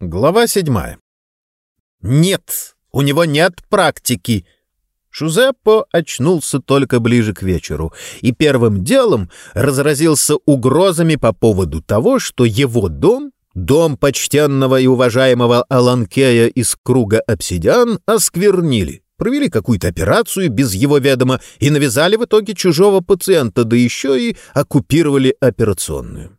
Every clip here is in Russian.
Глава седьмая. «Нет, у него нет практики!» Шузеппо очнулся только ближе к вечеру и первым делом разразился угрозами по поводу того, что его дом, дом почтенного и уважаемого Аланкея из круга обсидиан, осквернили, провели какую-то операцию без его ведома и навязали в итоге чужого пациента, да еще и оккупировали операционную.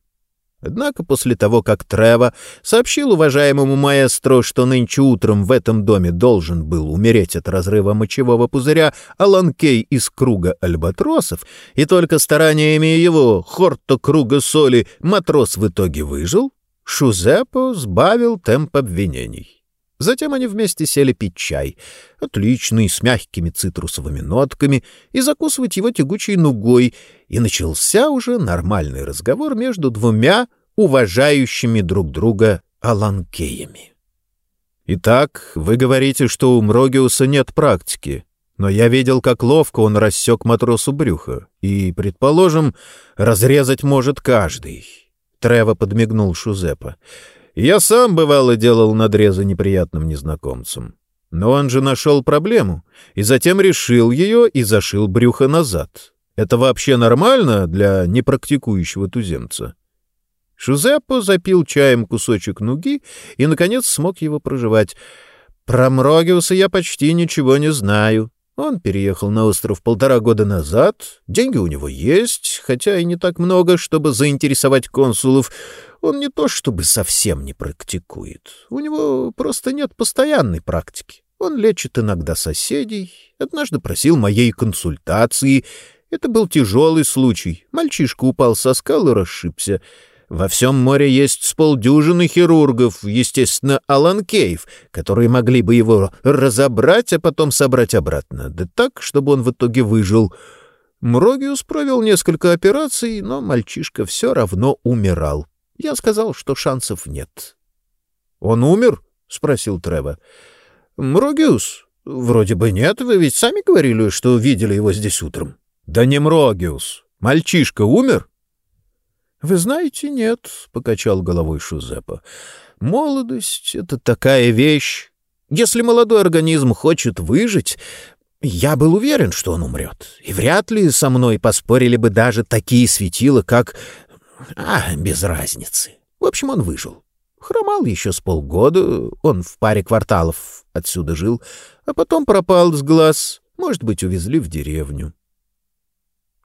Однако после того, как Трево сообщил уважаемому маэстро, что нынче утром в этом доме должен был умереть от разрыва мочевого пузыря Алан Кей из круга альбатросов, и только стараниями его хорто круга соли матрос в итоге выжил, Шузеппо сбавил темп обвинений. Затем они вместе сели пить чай, отличный, с мягкими цитрусовыми нотками, и закусывать его тягучей нугой, и начался уже нормальный разговор между двумя уважающими друг друга аланкеями. «Итак, вы говорите, что у Мрогиуса нет практики, но я видел, как ловко он рассек матросу брюха, и, предположим, разрезать может каждый». Трево подмигнул Шузепа. Я сам, бывало, делал надрезы неприятным незнакомцам. Но он же нашел проблему, и затем решил ее и зашил брюхо назад. Это вообще нормально для непрактикующего туземца? Шузеппо запил чаем кусочек нуги и, наконец, смог его проживать. Про Мрогиуса я почти ничего не знаю. Он переехал на остров полтора года назад. Деньги у него есть, хотя и не так много, чтобы заинтересовать консулов. Он не то чтобы совсем не практикует. У него просто нет постоянной практики. Он лечит иногда соседей. Однажды просил моей консультации. Это был тяжелый случай. Мальчишка упал со скал и расшибся. Во всем море есть с полдюжины хирургов, естественно, Алан Кейв, которые могли бы его разобрать, а потом собрать обратно. Да так, чтобы он в итоге выжил. Мрогиус провел несколько операций, но мальчишка все равно умирал. Я сказал, что шансов нет. — Он умер? — спросил Трево. — Мрогиус? Вроде бы нет. Вы ведь сами говорили, что видели его здесь утром. — Да не Мрогиус. Мальчишка умер? — Вы знаете, нет, — покачал головой Шузепа. — Молодость — это такая вещь. Если молодой организм хочет выжить, я был уверен, что он умрет. И вряд ли со мной поспорили бы даже такие светила, как а, без разницы. В общем, он выжил. Хромал еще с полгода, он в паре кварталов отсюда жил, а потом пропал с глаз, может быть, увезли в деревню.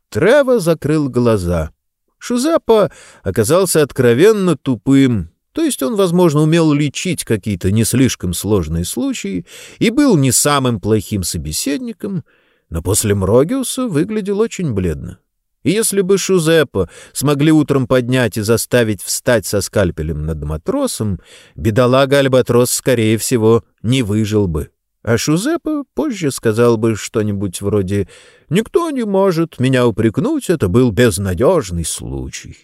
Трево закрыл глаза. Шузапа оказался откровенно тупым, то есть он, возможно, умел лечить какие-то не слишком сложные случаи и был не самым плохим собеседником, но после Мрогиуса выглядел очень бледно. И если бы Шузеппо смогли утром поднять и заставить встать со скальпелем над матросом, бедолага Альбатрос, скорее всего, не выжил бы. А Шузеппо позже сказал бы что-нибудь вроде «Никто не может меня упрекнуть, это был безнадежный случай».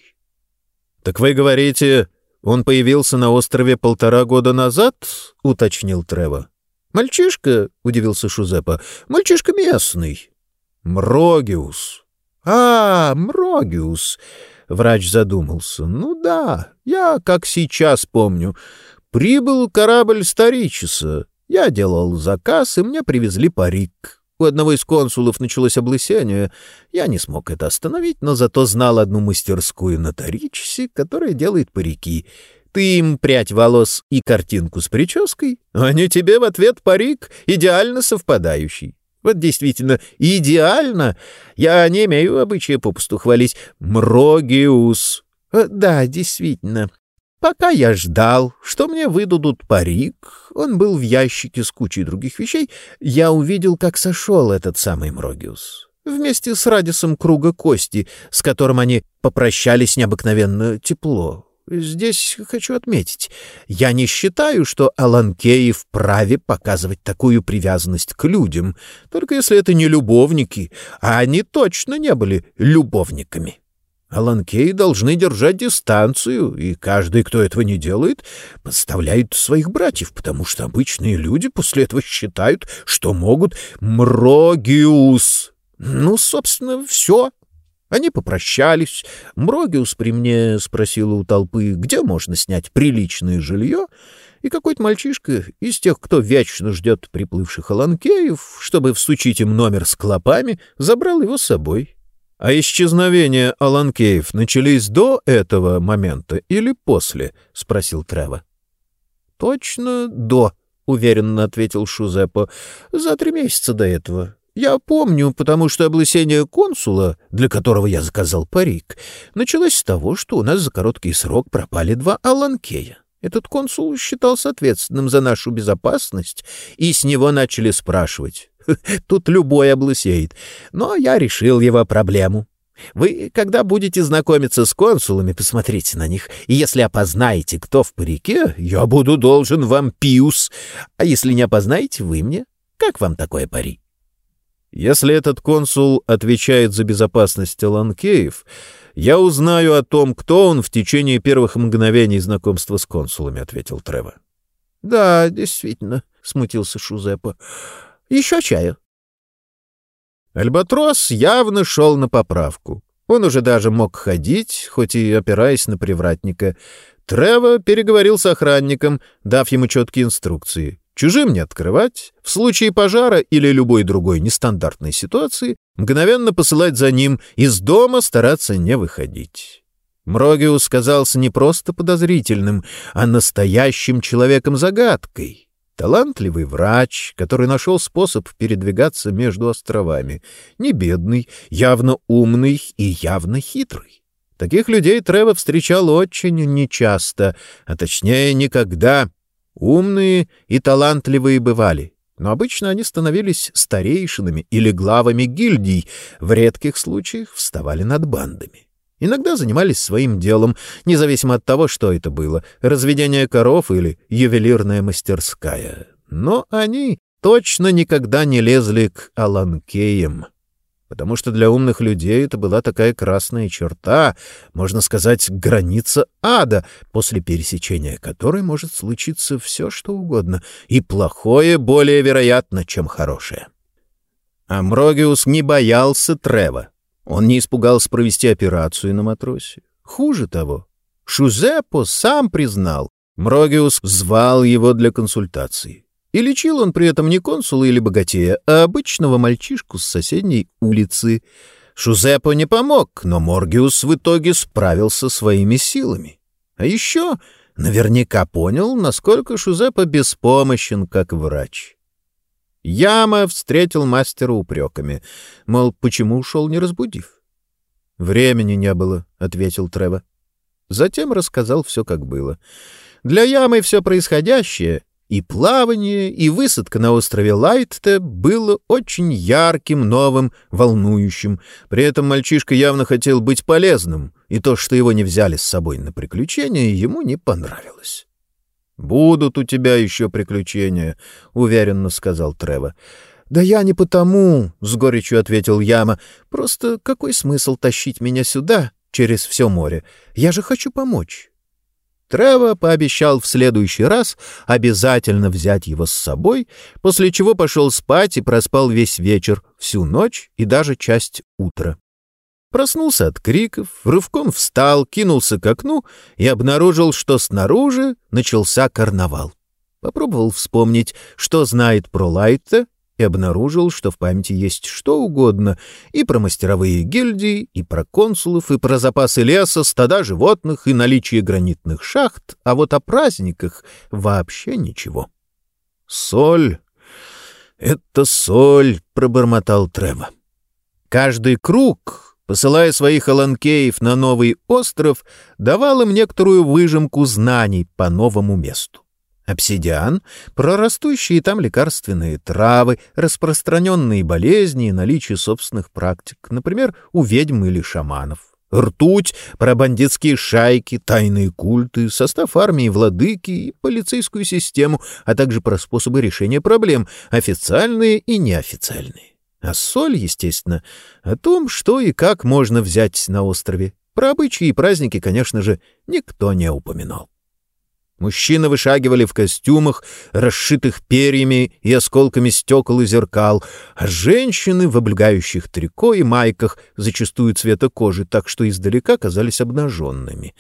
«Так вы говорите, он появился на острове полтора года назад?» — уточнил Трево. «Мальчишка?» — удивился Шузеппо. «Мальчишка местный». «Мрогиус», «А, Мрогиус!» — врач задумался. «Ну да, я как сейчас помню. Прибыл корабль Старичеса. Я делал заказ, и мне привезли парик. У одного из консулов началось облысение. Я не смог это остановить, но зато знал одну мастерскую на Таричесе, которая делает парики. Ты им прядь волос и картинку с прической, а они тебе в ответ парик, идеально совпадающий. Вот действительно, идеально. Я не имею обычая попусту хвалить. Мрогиус. Э, да, действительно. Пока я ждал, что мне выдадут парик, он был в ящике с кучей других вещей, я увидел, как сошел этот самый Мрогиус. Вместе с Радисом Круга Кости, с которым они попрощались необыкновенно тепло. Здесь хочу отметить, я не считаю, что Аланкеи вправе показывать такую привязанность к людям, только если это не любовники, а они точно не были любовниками. Аланкеи должны держать дистанцию, и каждый, кто этого не делает, подставляет своих братьев, потому что обычные люди после этого считают, что могут «мрогиус». Ну, собственно, все. Они попрощались. Мрогиус при мне спросил у толпы, где можно снять приличное жилье. и какой-то мальчишка из тех, кто вечно ждет приплывших аланкеев, чтобы всучить им номер с клопами, забрал его с собой. А исчезновения аланкеев начались до этого момента или после? — спросил Трево. — Точно до, — уверенно ответил Шузеппо. — За три месяца до этого. Я помню, потому что облысение консула, для которого я заказал парик, началось с того, что у нас за короткий срок пропали два аланкея. Этот консул считался ответственным за нашу безопасность, и с него начали спрашивать. Тут любой облысеет. Но я решил его проблему. Вы, когда будете знакомиться с консулами, посмотрите на них, и если опознаете, кто в парике, я буду должен вам пиус, а если не опознаете, вы мне. Как вам такое пари? Если этот консул отвечает за безопасность Ланкеев, я узнаю о том, кто он в течение первых мгновений знакомства с консулами, — ответил Трево. — Да, действительно, — смутился Шузеппо. — Еще чаю. Альбатрос явно шел на поправку. Он уже даже мог ходить, хоть и опираясь на привратника. Трево переговорил с охранником, дав ему четкие инструкции. Чужим не открывать, в случае пожара или любой другой нестандартной ситуации мгновенно посылать за ним, из дома стараться не выходить. Мрогиус казался не просто подозрительным, а настоящим человеком-загадкой. Талантливый врач, который нашел способ передвигаться между островами. Не бедный, явно умный и явно хитрый. Таких людей Трево встречал очень нечасто, а точнее никогда — Умные и талантливые бывали, но обычно они становились старейшинами или главами гильдий, в редких случаях вставали над бандами. Иногда занимались своим делом, независимо от того, что это было — разведение коров или ювелирная мастерская. Но они точно никогда не лезли к аланкеям потому что для умных людей это была такая красная черта, можно сказать, граница ада, после пересечения которой может случиться все, что угодно, и плохое более вероятно, чем хорошее. Амрогиус не боялся Трева. Он не испугался провести операцию на матросе. Хуже того, Шузеппо сам признал, Мрогиус звал его для консультации. И лечил он при этом не консула или богатея, а обычного мальчишку с соседней улицы. Шузеппо не помог, но Моргиус в итоге справился своими силами. А еще наверняка понял, насколько Шузеппо беспомощен как врач. Яма встретил мастера упреками, мол, почему ушел, не разбудив. «Времени не было», — ответил Трево. Затем рассказал все, как было. Для Ямы все происходящее и плавание, и высадка на острове Лайтте было очень ярким, новым, волнующим. При этом мальчишка явно хотел быть полезным, и то, что его не взяли с собой на приключения, ему не понравилось. «Будут у тебя еще приключения», — уверенно сказал Трево. «Да я не потому», — с горечью ответил Яма. «Просто какой смысл тащить меня сюда, через все море? Я же хочу помочь». Трево пообещал в следующий раз обязательно взять его с собой, после чего пошел спать и проспал весь вечер, всю ночь и даже часть утра. Проснулся от криков, рывком встал, кинулся к окну и обнаружил, что снаружи начался карнавал. Попробовал вспомнить, что знает про Лайта, и обнаружил, что в памяти есть что угодно и про мастеровые гильдии, и про консулов, и про запасы леса, стада животных и наличие гранитных шахт, а вот о праздниках вообще ничего. «Соль! Это соль!» — пробормотал Трево. Каждый круг, посылая своих аланкеев на новый остров, давал им некоторую выжимку знаний по новому месту обсидиан, прорастущие там лекарственные травы, распространенные болезни и наличие собственных практик, например, у ведьм или шаманов. Ртуть, про бандитские шайки, тайные культы, состав армии, владыки и полицейскую систему, а также про способы решения проблем, официальные и неофициальные. А соль, естественно, о том, что и как можно взять на острове. Про обычаи и праздники, конечно же, никто не упоминал. Мужчины вышагивали в костюмах, расшитых перьями и осколками стекол и зеркал, а женщины в облегающих трико и майках, зачастую цвета кожи, так что издалека казались обнаженными.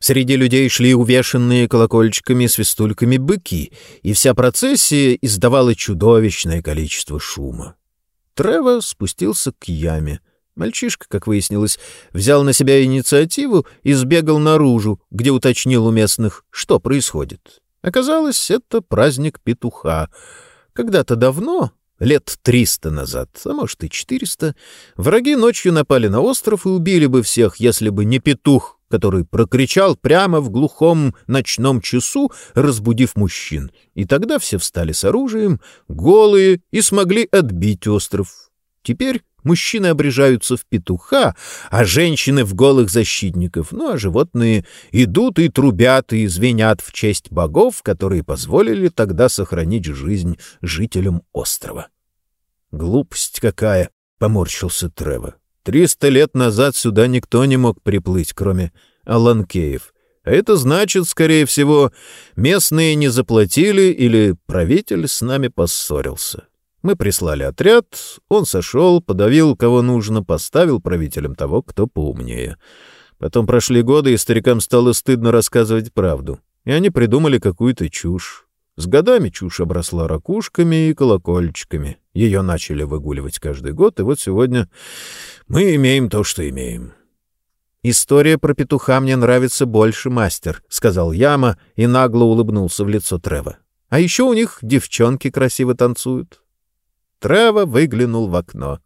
Среди людей шли увешанные колокольчиками и свистульками быки, и вся процессия издавала чудовищное количество шума. Трево спустился к яме. Мальчишка, как выяснилось, взял на себя инициативу и сбегал наружу, где уточнил у местных, что происходит. Оказалось, это праздник петуха. Когда-то давно, лет триста назад, а может и четыреста, враги ночью напали на остров и убили бы всех, если бы не петух, который прокричал прямо в глухом ночном часу, разбудив мужчин. И тогда все встали с оружием, голые, и смогли отбить остров. Теперь мужчины обрежаются в петуха, а женщины в голых защитников, ну а животные идут и трубят и звенят в честь богов, которые позволили тогда сохранить жизнь жителям острова. «Глупость какая!» — поморщился Трево. Триста лет назад сюда никто не мог приплыть, кроме Аланкеев. А это значит, скорее всего, местные не заплатили или правитель с нами поссорился. Мы прислали отряд, он сошел, подавил, кого нужно, поставил правителем того, кто поумнее. Потом прошли годы, и старикам стало стыдно рассказывать правду, и они придумали какую-то чушь. С годами чушь обросла ракушками и колокольчиками. Ее начали выгуливать каждый год, и вот сегодня мы имеем то, что имеем. «История про петуха мне нравится больше, мастер», — сказал Яма и нагло улыбнулся в лицо Трева. «А еще у них девчонки красиво танцуют». Трева выглянул в окно.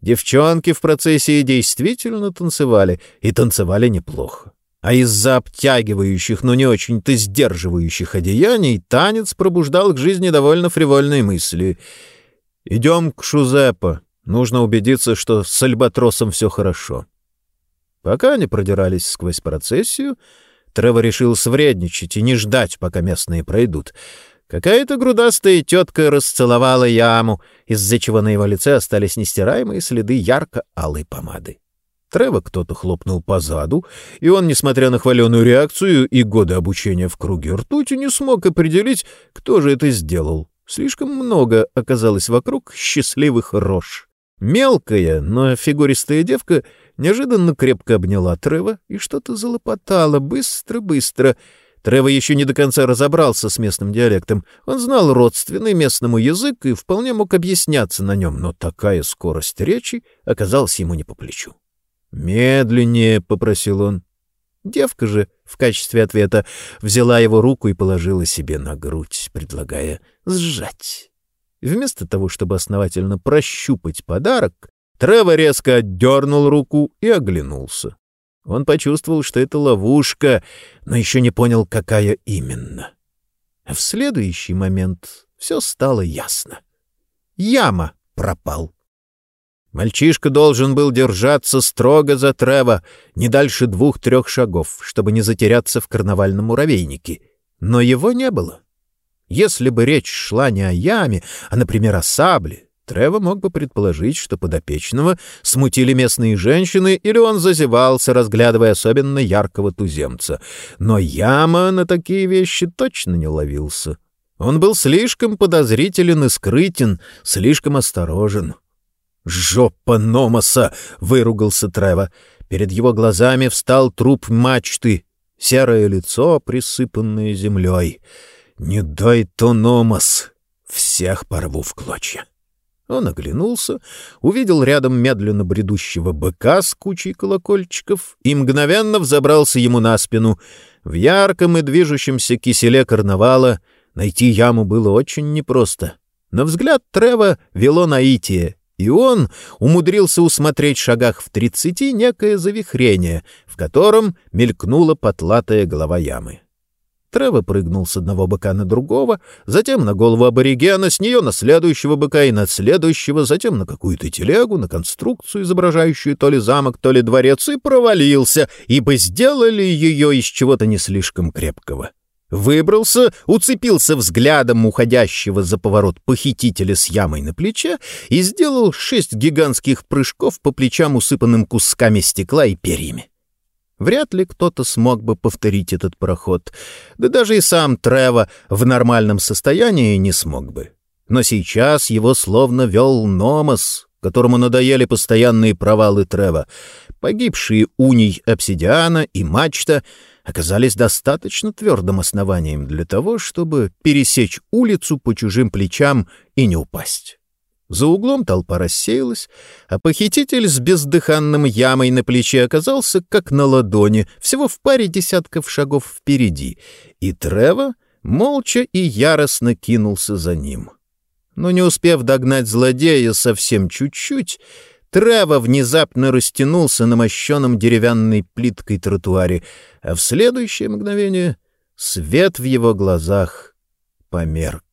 Девчонки в процессии действительно танцевали, и танцевали неплохо а из-за обтягивающих, но не очень-то сдерживающих одеяний танец пробуждал к жизни довольно фривольные мысли. «Идем к Шузеппо. Нужно убедиться, что с Альбатросом все хорошо». Пока они продирались сквозь процессию, Трево решил свредничать и не ждать, пока местные пройдут. Какая-то грудастая тетка расцеловала яму, из-за чего на его лице остались нестираемые следы ярко-алой помады. Трева кто-то хлопнул по заду, и он, несмотря на хваленую реакцию и годы обучения в круге ртути, не смог определить, кто же это сделал. Слишком много оказалось вокруг счастливых рож. Мелкая, но фигуристая девка неожиданно крепко обняла Трева и что-то залопотала быстро-быстро. Трева еще не до конца разобрался с местным диалектом. Он знал родственный местному язык и вполне мог объясняться на нем, но такая скорость речи оказалась ему не по плечу. «Медленнее», — попросил он. Девка же, в качестве ответа, взяла его руку и положила себе на грудь, предлагая сжать. Вместо того, чтобы основательно прощупать подарок, Трево резко отдернул руку и оглянулся. Он почувствовал, что это ловушка, но еще не понял, какая именно. В следующий момент все стало ясно. Яма пропал. Мальчишка должен был держаться строго за Трева, не дальше двух-трех шагов, чтобы не затеряться в карнавальном муравейнике. Но его не было. Если бы речь шла не о яме, а, например, о сабле, Трево мог бы предположить, что подопечного смутили местные женщины или он зазевался, разглядывая особенно яркого туземца. Но яма на такие вещи точно не ловился. Он был слишком подозрителен и скрытен, слишком осторожен. «Жопа Номоса!» — выругался Трево. Перед его глазами встал труп мачты, серое лицо, присыпанное землей. «Не дай то Номос! Всех порву в клочья!» Он оглянулся, увидел рядом медленно бредущего быка с кучей колокольчиков и мгновенно взобрался ему на спину. В ярком и движущемся киселе карнавала найти яму было очень непросто. На взгляд Трева вело наитие — и он умудрился усмотреть в шагах в тридцати некое завихрение, в котором мелькнула потлатая голова ямы. Трево прыгнул с одного быка на другого, затем на голову аборигена, с нее на следующего быка и на следующего, затем на какую-то телегу, на конструкцию, изображающую то ли замок, то ли дворец, и провалился, ибо сделали ее из чего-то не слишком крепкого. Выбрался, уцепился взглядом уходящего за поворот похитителя с ямой на плече и сделал шесть гигантских прыжков по плечам, усыпанным кусками стекла и перьями. Вряд ли кто-то смог бы повторить этот проход, да даже и сам Трево в нормальном состоянии не смог бы. Но сейчас его словно вел Номос, которому надоели постоянные провалы Трева, погибшие уний обсидиана и мачта — оказались достаточно твердым основанием для того, чтобы пересечь улицу по чужим плечам и не упасть. За углом толпа рассеялась, а похититель с бездыханным ямой на плече оказался как на ладони, всего в паре десятков шагов впереди, и Трево молча и яростно кинулся за ним. Но не успев догнать злодея совсем чуть-чуть, Трево внезапно растянулся на мощенном деревянной плиткой тротуаре, а в следующее мгновение свет в его глазах померк.